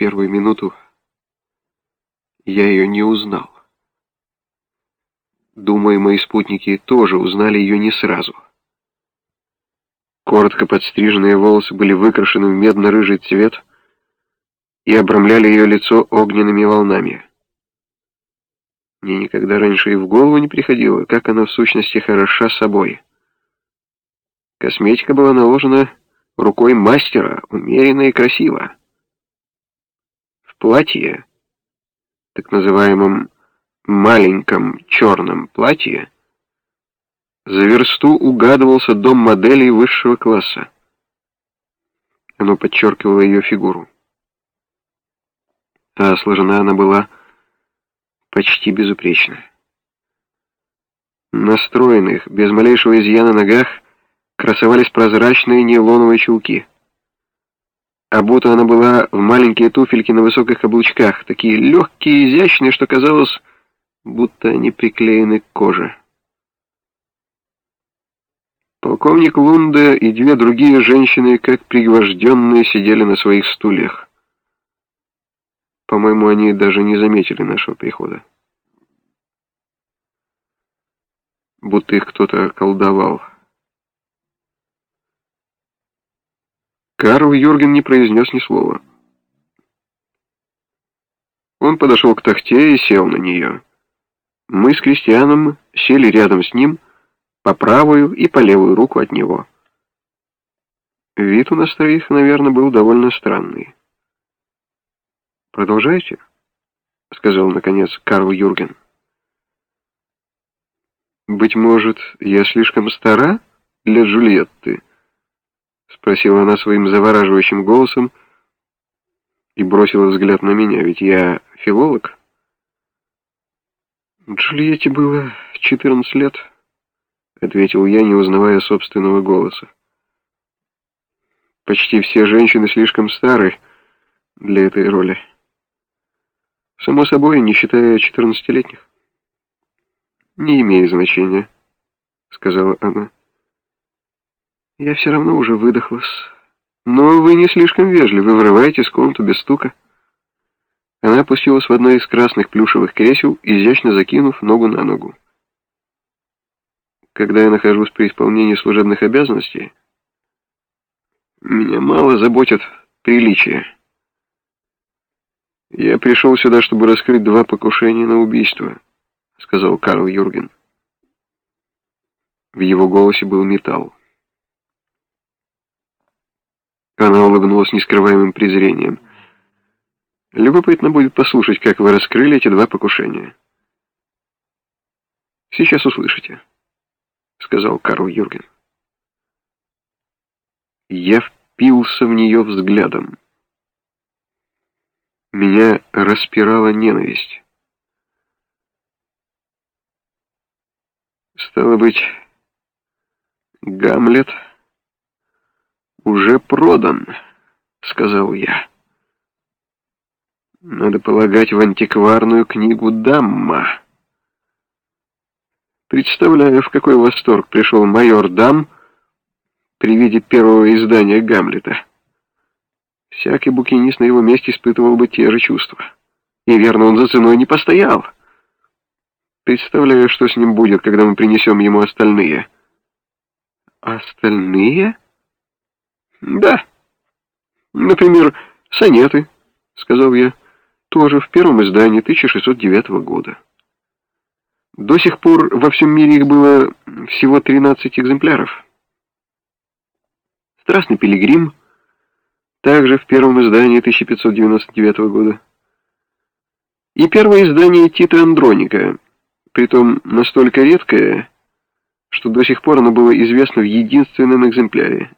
первую минуту я ее не узнал. Думаю, мои спутники тоже узнали ее не сразу. Коротко подстриженные волосы были выкрашены в медно-рыжий цвет и обрамляли ее лицо огненными волнами. Мне никогда раньше и в голову не приходило, как она в сущности хороша собой. Косметика была наложена рукой мастера, умеренно и красиво. Платье, так называемом маленьком черном платье, за версту угадывался дом моделей высшего класса. Оно подчеркивало ее фигуру. А сложена она была почти безупречно. На стройных, без малейшего изъяна ногах красовались прозрачные нейлоновые чулки. Обута она была в маленькие туфельки на высоких каблучках, такие легкие и изящные, что казалось, будто они приклеены к коже. Полковник Лунда и две другие женщины, как пригвожденные, сидели на своих стульях. По-моему, они даже не заметили нашего прихода. Будто их кто-то колдовал. Карл Юрген не произнес ни слова. Он подошел к тахте и сел на нее. Мы с Кристианом сели рядом с ним, по правую и по левую руку от него. Вид у нас троих, наверное, был довольно странный. «Продолжайте», — сказал, наконец, Карл Юрген. «Быть может, я слишком стара для Джульетты?» — спросила она своим завораживающим голосом и бросила взгляд на меня, ведь я филолог. Джульетте было 14 лет, — ответил я, не узнавая собственного голоса. Почти все женщины слишком стары для этой роли. Само собой, не считая четырнадцатилетних. «Не имеет значения», — сказала она. «Я все равно уже выдохлась. Но вы не слишком вежливы, вы врываетесь в комнату без стука». Она опустилась в одно из красных плюшевых кресел, изящно закинув ногу на ногу. Когда я нахожусь при исполнении служебных обязанностей, меня мало заботят приличия. «Я пришел сюда, чтобы раскрыть два покушения на убийство», — сказал Карл Юрген. В его голосе был металл. Она улыбнулась нескрываемым презрением. «Любопытно будет послушать, как вы раскрыли эти два покушения». «Сейчас услышите», — сказал Карл Юрген. Я впился в нее взглядом. Меня распирала ненависть. Стало быть, Гамлет уже продан, сказал я. Надо полагать в антикварную книгу Дамма. Представляю, в какой восторг пришел майор Дам при виде первого издания Гамлета. Всякий букинист на его месте испытывал бы те же чувства. И верно, он за ценой не постоял. Представляю, что с ним будет, когда мы принесем ему остальные. Остальные? Да. Например, сонеты, сказал я, тоже в первом издании 1609 года. До сих пор во всем мире их было всего 13 экземпляров. Страстный пилигрим — также в первом издании 1599 года. И первое издание Тита Андроника, притом настолько редкое, что до сих пор оно было известно в единственном экземпляре.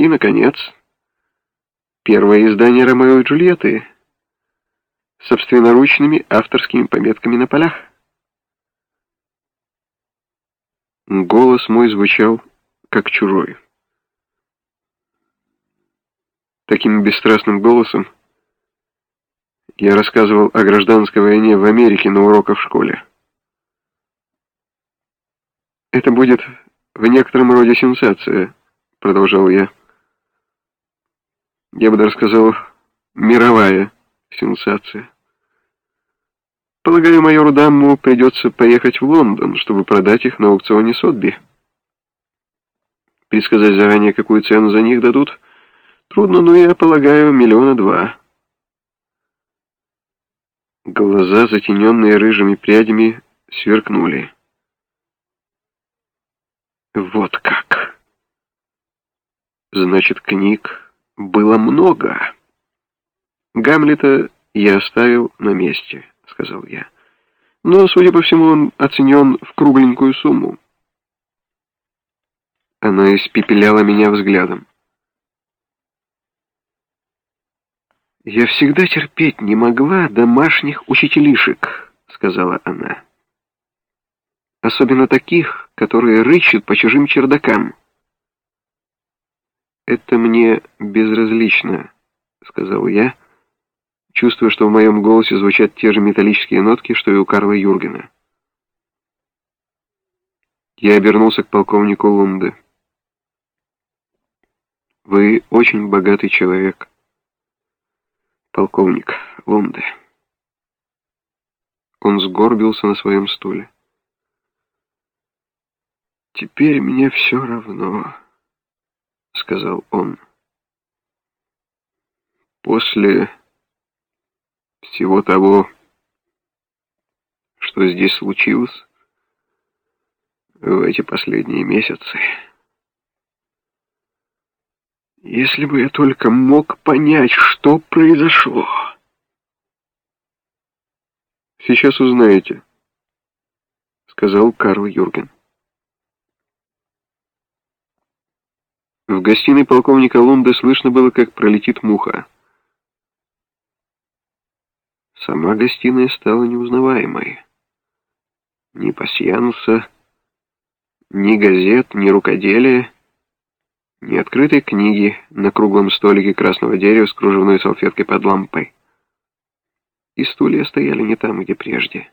И, наконец, первое издание Ромео и Джульетты, собственноручными авторскими пометками на полях. Голос мой звучал как чужой. Таким бесстрастным голосом я рассказывал о гражданской войне в Америке на уроках в школе. «Это будет в некотором роде сенсация», — продолжал я. «Я бы даже сказал, мировая Сенсация. Полагаю, майору Дамму придется поехать в Лондон, чтобы продать их на аукционе Сотби. Предсказать заранее, какую цену за них дадут, трудно, но я полагаю, миллиона два. Глаза, затененные рыжими прядями, сверкнули. Вот как. Значит, книг было много. Гамлета я оставил на месте, сказал я. Но, судя по всему, он оценен в кругленькую сумму. Она испепеляла меня взглядом. «Я всегда терпеть не могла домашних учителишек», — сказала она. «Особенно таких, которые рычат по чужим чердакам». «Это мне безразлично», — сказал я, чувствуя, что в моем голосе звучат те же металлические нотки, что и у Карла Юргена. Я обернулся к полковнику Лунде. «Вы очень богатый человек» полковник Лунде. Он сгорбился на своем стуле. «Теперь мне все равно», — сказал он. «После всего того, что здесь случилось в эти последние месяцы...» Если бы я только мог понять, что произошло. Сейчас узнаете, сказал Карл Юрген. В гостиной полковника Лунда слышно было, как пролетит муха. Сама гостиная стала неузнаваемой. Ни пасьянса, ни газет, ни рукоделия ни открытой книги на круглом столике красного дерева с кружевной салфеткой под лампой. И стулья стояли не там, где прежде.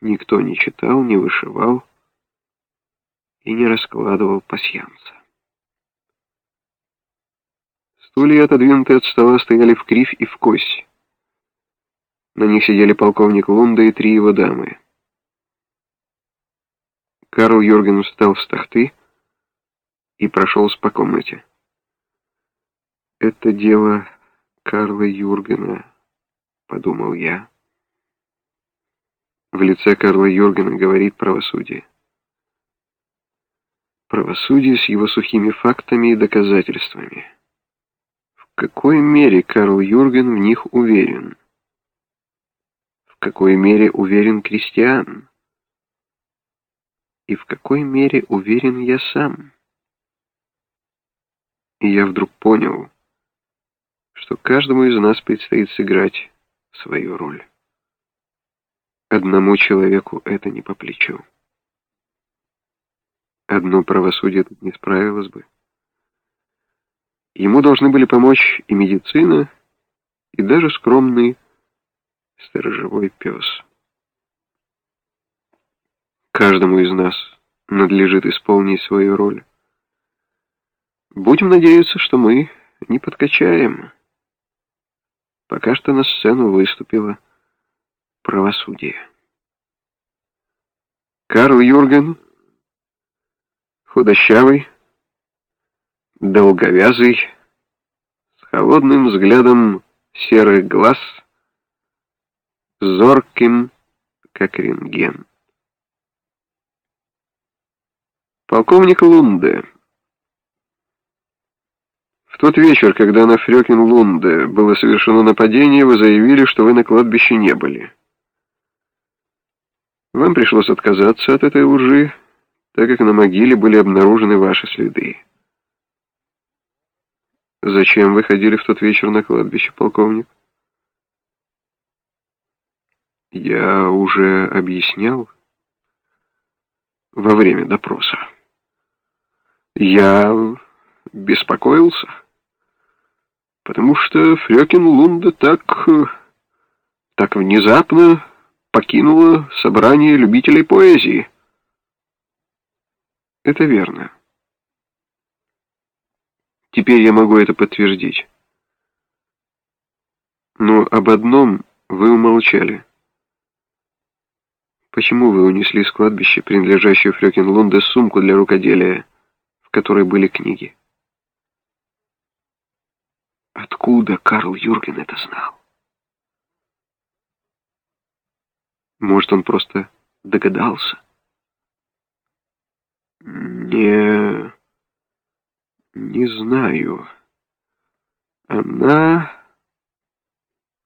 Никто не читал, не вышивал и не раскладывал пасьянца. Стулья, отодвинутые от стола, стояли в кривь и в кость. На них сидели полковник Лунда и три его дамы. Карл Юрген встал с тахты, и прошелся по комнате. «Это дело Карла Юргена», — подумал я. В лице Карла Юргена говорит правосудие. Правосудие с его сухими фактами и доказательствами. Какой мере Карл Юрген в них уверен? В какой мере уверен Кристиан? И в какой мере уверен я сам? И я вдруг понял, что каждому из нас предстоит сыграть свою роль. Одному человеку это не по плечу. Одно правосудие тут не справилось бы. Ему должны были помочь и медицина, и даже скромный сторожевой пес. Каждому из нас надлежит исполнить свою роль. Будем надеяться, что мы не подкачаем. Пока что на сцену выступило правосудие. Карл Юрген, худощавый, долговязый, с холодным взглядом серых глаз, зорким, как рентген. Полковник Лунде в тот вечер, когда на Фрёкин-Лунде было совершено нападение, вы заявили, что вы на кладбище не были. Вам пришлось отказаться от этой лжи, так как на могиле были обнаружены ваши следы. Зачем вы ходили в тот вечер на кладбище, полковник? Я уже объяснял во время допроса. Я беспокоился потому что Фрёкин Лунда так... Так внезапно покинула собрание любителей поэзии. Это верно. Теперь я могу это подтвердить. Но об одном вы умолчали. Почему вы унесли с кладбища, принадлежащую Фрёкинлунде, сумку для рукоделия, в которой были книги? Откуда Карл Юрген это знал? Может, он просто догадался? Не... не знаю. Она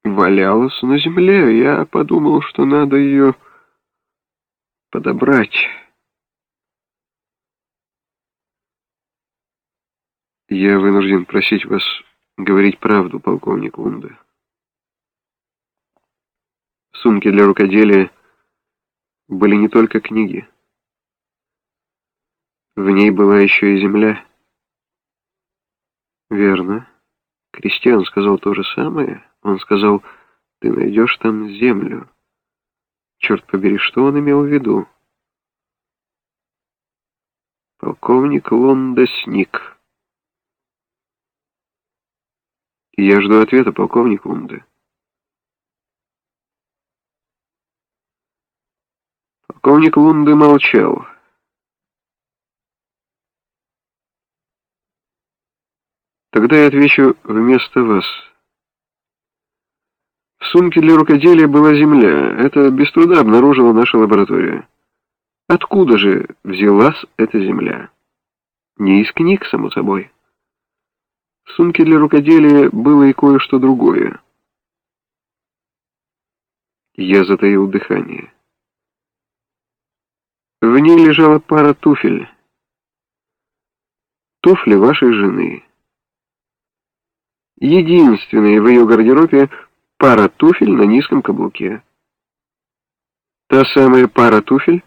валялась на земле. Я подумал, что надо ее подобрать. Я вынужден просить вас говорить правду, полковник Лунда. В сумке для рукоделия были не только книги. В ней была еще и земля. Верно. Кристиан сказал то же самое. Он сказал, ты найдешь там землю. Черт побери, что он имел в виду? Полковник Лонда сник. Я жду ответа, полковник Лунда. Полковник Лунды молчал. Тогда я отвечу вместо вас. В сумке для рукоделия была земля. Это без труда обнаружила наша лаборатория. Откуда же взялась эта земля? Не из книг, само собой. В сумке для рукоделия было и кое-что другое. Я затаил дыхание. В ней лежала пара туфель. Туфли вашей жены. Единственная в ее гардеробе пара туфель на низком каблуке. Та самая пара туфель,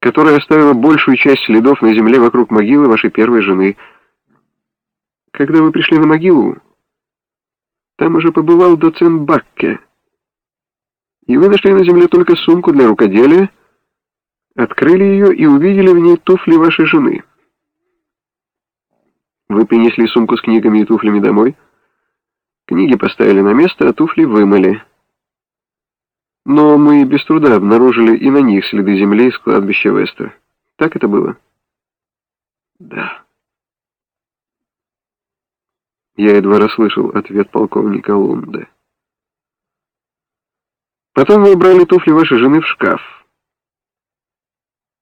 которая оставила большую часть следов на земле вокруг могилы вашей первой жены. Когда вы пришли на могилу, там уже побывал доцент Бакке, и вы нашли на земле только сумку для рукоделия, открыли ее и увидели в ней туфли вашей жены. Вы принесли сумку с книгами и туфлями домой, Книги поставили на место, а туфли вымыли. Но мы без труда обнаружили и на них следы земли из кладбища Вестер. Так это было? Да. Я едва расслышал ответ полковника Лунде. Потом вы убрали туфли вашей жены в шкаф.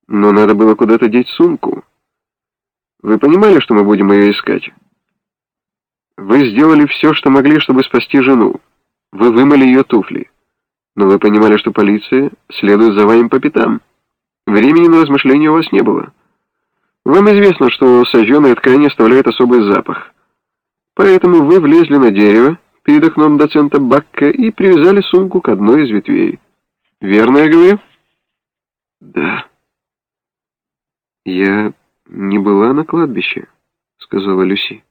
Но надо было куда-то деть сумку. Вы понимали, что мы будем ее искать? Вы сделали все, что могли, чтобы спасти жену. Вы вымыли ее туфли. Но вы понимали, что полиция следует за вами по пятам. Времени на размышления у вас не было. Вам известно, что сожженная ткань оставляет особый запах. Поэтому вы влезли на дерево перед окном доцента Бакка и привязали сумку к одной из ветвей. Верно я говорю? Да. Я не была на кладбище, сказала Люси.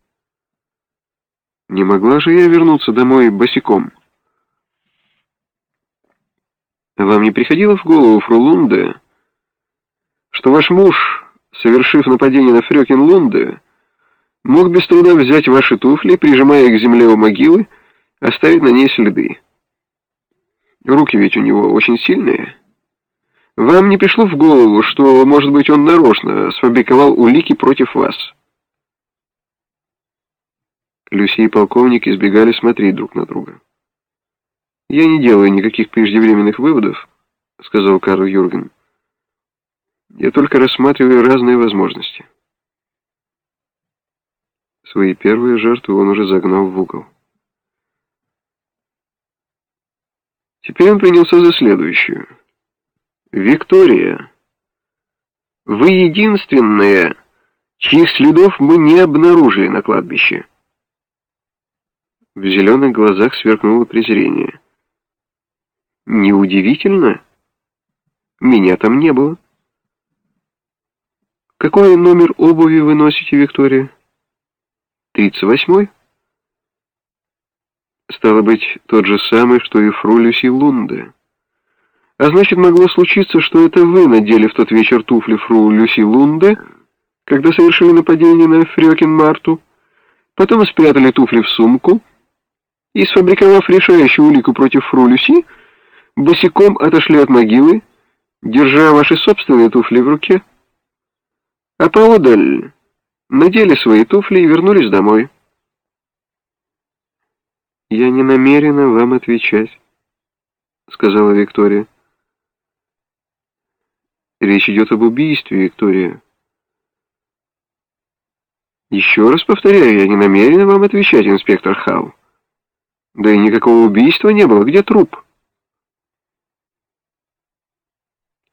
Не могла же я вернуться домой босиком? Вам не приходило в голову, Фрулунде, что ваш муж, совершив нападение на Фрёкинлунде, мог без труда взять ваши туфли, прижимая их к земле у могилы, оставить на ней следы? Руки ведь у него очень сильные. Вам не пришло в голову, что, может быть, он нарочно сфабриковал улики против вас?» Люси и полковник избегали смотреть друг на друга. «Я не делаю никаких преждевременных выводов», — сказал Карл Юрген. «Я только рассматриваю разные возможности». Свои первые жертвы он уже загнал в угол. Теперь он принялся за следующую. «Виктория, вы единственная, чьих следов мы не обнаружили на кладбище». В зеленых глазах сверкнуло презрение. «Неудивительно? Меня там не было». «Какой номер обуви вы носите, Виктория?» «Тридцать восьмой?» «Стало быть, тот же самый, что и фру Люси Лунде». «А значит, могло случиться, что это вы надели в тот вечер туфли фру Люси Лунде, когда совершили нападение на Фрёкин Марту, потом спрятали туфли в сумку» и, сфабриковав решающую улику против фру Люси, босиком отошли от могилы, держа ваши собственные туфли в руке, а поодаль надели свои туфли и вернулись домой. «Я не намерена вам отвечать», — сказала Виктория. «Речь идет об убийстве, Виктория». «Еще раз повторяю, я не намерена вам отвечать, инспектор Хау. Да и никакого убийства не было. Где труп?»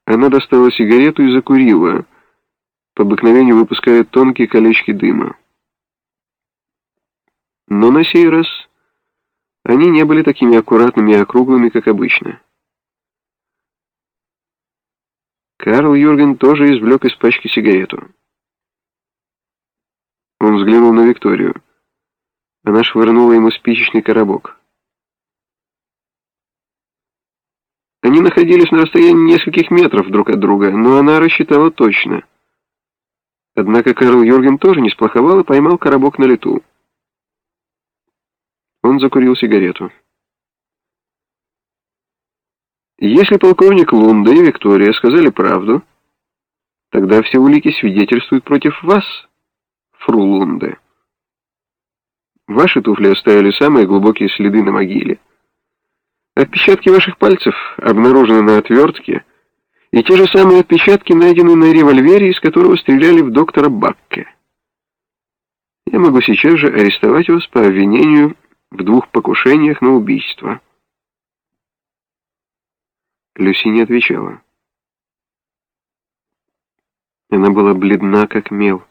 Она достала сигарету и закурила, по обыкновению выпуская тонкие колечки дыма. Но на сей раз они не были такими аккуратными и округлыми, как обычно. Карл Юрген тоже извлек из пачки сигарету. Он взглянул на Викторию. Она швырнула ему спичечный коробок. Они находились на расстоянии нескольких метров друг от друга, но она рассчитала точно. Однако Карл Юрген тоже не сплоховал и поймал коробок на лету. Он закурил сигарету. Если полковник Лунда и Виктория сказали правду, тогда все улики свидетельствуют против вас, фру Лунде. Ваши туфли оставили самые глубокие следы на могиле. Отпечатки ваших пальцев обнаружены на отвертке, и те же самые отпечатки найдены на револьвере, из которого стреляли в доктора Бакке. Я могу сейчас же арестовать вас по обвинению в двух покушениях на убийство. Люси не отвечала. Она была бледна, как мел.